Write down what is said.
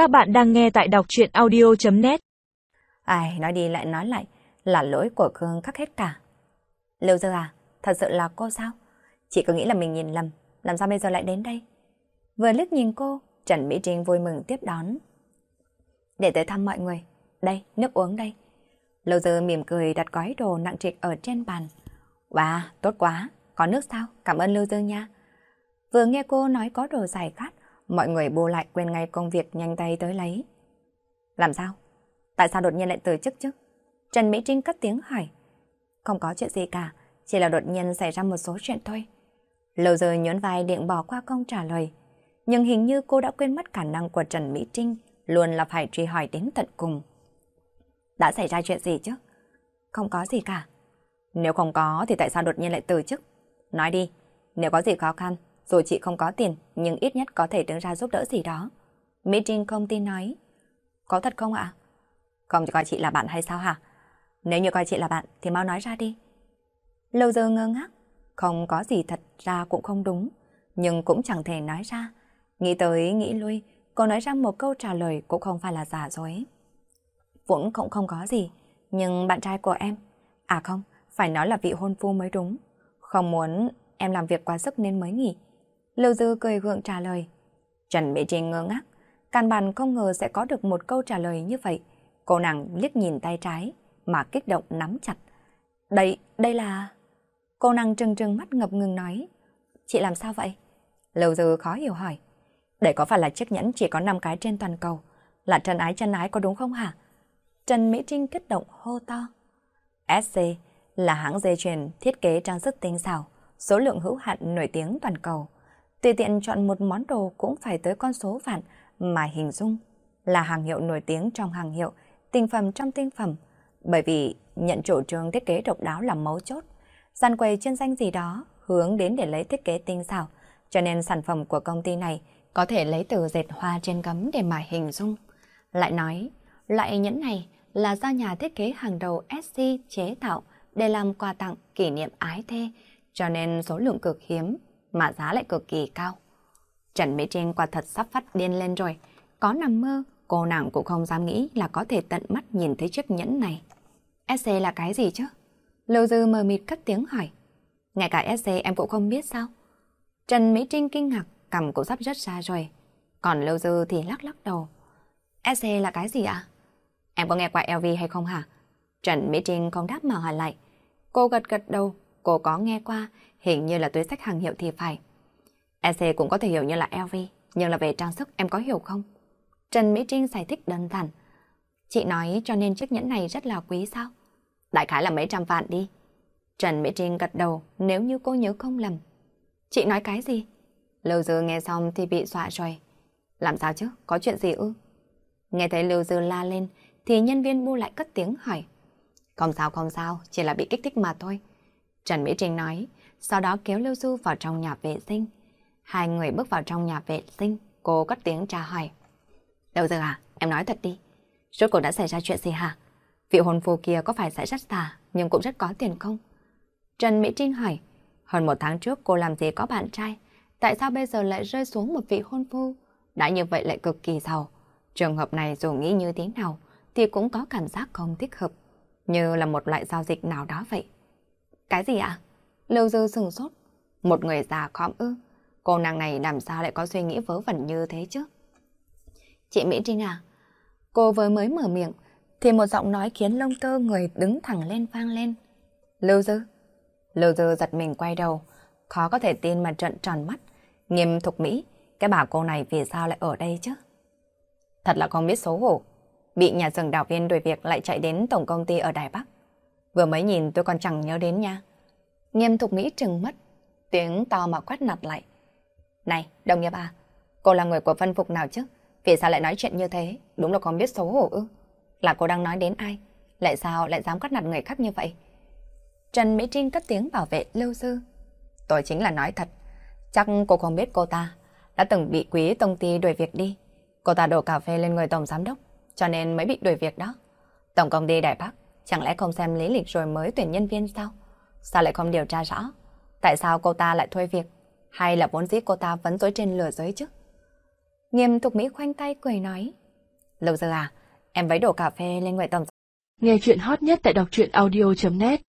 Các bạn đang nghe tại đọc chuyện audio.net Ai, nói đi lại nói lại, là lỗi của Khương khắc hết cả. Lưu Dư à, thật sự là cô sao? Chị cứ nghĩ là mình nhìn lầm, làm sao bây giờ lại đến đây? Vừa liếc nhìn cô, Trần Mỹ Trinh vui mừng tiếp đón. Để tới thăm mọi người, đây, nước uống đây. Lưu Dư mỉm cười đặt gói đồ nặng trịch ở trên bàn. Wow, tốt quá, có nước sao? Cảm ơn Lưu Dư nha. Vừa nghe cô nói có đồ giải khát, mọi người bù lại quên ngay công việc nhanh tay tới lấy. Làm sao? Tại sao đột nhiên lại từ chức chứ? Trần Mỹ Trinh cất tiếng hỏi. Không có chuyện gì cả, chỉ là đột nhiên xảy ra một số chuyện thôi. Lâu giờ nhún vai định bỏ qua không trả lời. Nhưng hình như cô đã quên mất khả năng của Trần Mỹ Trinh luôn là phải truy hỏi đến tận cùng. Đã xảy ra chuyện gì chứ? Không có gì cả. Nếu không có thì tại sao đột nhiên lại từ chức? Nói đi, nếu có gì khó khăn, dù chị không có tiền nhưng ít nhất có thể đứng ra giúp đỡ gì đó. Mỹ Trinh không tin nói. Có thật không ạ? Không coi chị là bạn hay sao hả? Nếu như coi chị là bạn thì mau nói ra đi. Lâu giờ ngơ ngác, không có gì thật ra cũng không đúng, nhưng cũng chẳng thể nói ra. Nghĩ tới nghĩ lui, cô nói ra một câu trả lời cũng không phải là giả dối. Vũng cũng không có gì, nhưng bạn trai của em, à không, phải nói là vị hôn phu mới đúng. Không muốn em làm việc quá sức nên mới nghỉ. Lưu Dư cười gượng trả lời. Trần Mỹ Trinh ngơ ngác, căn bản không ngờ sẽ có được một câu trả lời như vậy. Cô nàng liếc nhìn tay trái, mà kích động nắm chặt. Đây, đây là... Cô nàng trừng trừng mắt ngập ngừng nói. Chị làm sao vậy? Lưu Dư khó hiểu hỏi. Đây có phải là chiếc nhẫn chỉ có 5 cái trên toàn cầu? Là trần ái chân ái có đúng không hả? Trần Mỹ Trinh kích động hô to. SC là hãng dây chuyền thiết kế trang sức tinh xảo, số lượng hữu hạn nổi tiếng toàn cầu. Tùy tiện chọn một món đồ cũng phải tới con số vạn mà hình dung là hàng hiệu nổi tiếng trong hàng hiệu, tinh phẩm trong tinh phẩm. Bởi vì nhận chủ trương thiết kế độc đáo là mấu chốt, gian quầy chuyên danh gì đó hướng đến để lấy thiết kế tinh xảo, cho nên sản phẩm của công ty này có thể lấy từ dệt hoa trên gấm để mà hình dung. Lại nói, loại nhẫn này là do nhà thiết kế hàng đầu SC chế tạo để làm quà tặng kỷ niệm ái thê, cho nên số lượng cực hiếm mà giá lại cực kỳ cao. Trần Mỹ Trinh quả thật sắp phát điên lên rồi. Có nằm mơ, cô nàng cũng không dám nghĩ là có thể tận mắt nhìn thấy chiếc nhẫn này. SC là cái gì chứ? Lưu Dư mờ mịt cất tiếng hỏi. Ngay cả SC em cũng không biết sao? Trần Mỹ Trinh kinh ngạc, cầm cũng sắp rớt ra rồi. Còn Lưu Dư thì lắc lắc đầu. SC là cái gì ạ? Em có nghe qua LV hay không hả? Trần Mỹ Trinh không đáp mà hỏi lại. Cô gật gật đầu, cô có nghe qua, hình như là túi sách hàng hiệu thì phải. EC cũng có thể hiểu như là LV, nhưng là về trang sức em có hiểu không? Trần Mỹ Trinh giải thích đơn giản. Chị nói cho nên chiếc nhẫn này rất là quý sao? Đại khái là mấy trăm vạn đi. Trần Mỹ Trinh gật đầu nếu như cô nhớ không lầm. Chị nói cái gì? Lưu Dư nghe xong thì bị dọa rồi. Làm sao chứ? Có chuyện gì ư? Nghe thấy Lưu Dư la lên thì nhân viên bu lại cất tiếng hỏi. Không sao không sao, chỉ là bị kích thích mà thôi. Trần Mỹ Trinh nói, sau đó kéo Lưu Du vào trong nhà vệ sinh. Hai người bước vào trong nhà vệ sinh, cô cất tiếng tra hỏi. Đâu giờ à? Em nói thật đi. Rốt cuộc đã xảy ra chuyện gì hả? Vị hôn phu kia có phải sẽ rất già, nhưng cũng rất có tiền không? Trần Mỹ Trinh hỏi, hơn một tháng trước cô làm gì có bạn trai, tại sao bây giờ lại rơi xuống một vị hôn phu? Đã như vậy lại cực kỳ giàu. Trường hợp này dù nghĩ như thế nào, thì cũng có cảm giác không thích hợp, như là một loại giao dịch nào đó vậy. Cái gì ạ? À? Lưu Dư sừng sốt. Một người già khóm ư. Cô nàng này làm sao lại có suy nghĩ vớ vẩn như thế chứ? Chị Mỹ Trinh à? Cô vừa mới mở miệng, thì một giọng nói khiến lông tơ người đứng thẳng lên vang lên. Lưu Dư. Lưu Dư giật mình quay đầu, khó có thể tin mà trận tròn mắt. Nghiêm thục Mỹ, cái bà cô này vì sao lại ở đây chứ? Thật là không biết xấu hổ. Bị nhà rừng đảo viên đuổi việc lại chạy đến tổng công ty ở Đài Bắc. Vừa mới nhìn tôi còn chẳng nhớ đến nha. Nghiêm thục Mỹ trừng mất, tiếng to mà quát nạt lại. Này, đồng nghiệp à, cô là người của phân phục nào chứ? Vì sao lại nói chuyện như thế? Đúng là không biết xấu hổ ư? Là cô đang nói đến ai? Lại sao lại dám quát nạt người khác như vậy? Trần Mỹ Trinh cất tiếng bảo vệ Lưu Sư. Tôi chính là nói thật. Chắc cô không biết cô ta đã từng bị quý công ty đuổi việc đi. Cô ta đổ cà phê lên người tổng giám đốc, cho nên mới bị đuổi việc đó. Tổng công ty Đại Bắc chẳng lẽ không xem lý lịch rồi mới tuyển nhân viên sao? Sao lại không điều tra rõ? Tại sao cô ta lại thuê việc? Hay là vốn dĩ cô ta vẫn dối trên lừa giới chứ? Nghiêm Thục Mỹ khoanh tay cười nói. Lâu giờ à, em vấy đổ cà phê lên ngoài tổng. Nghe chuyện hot nhất tại đọc truyện audio.net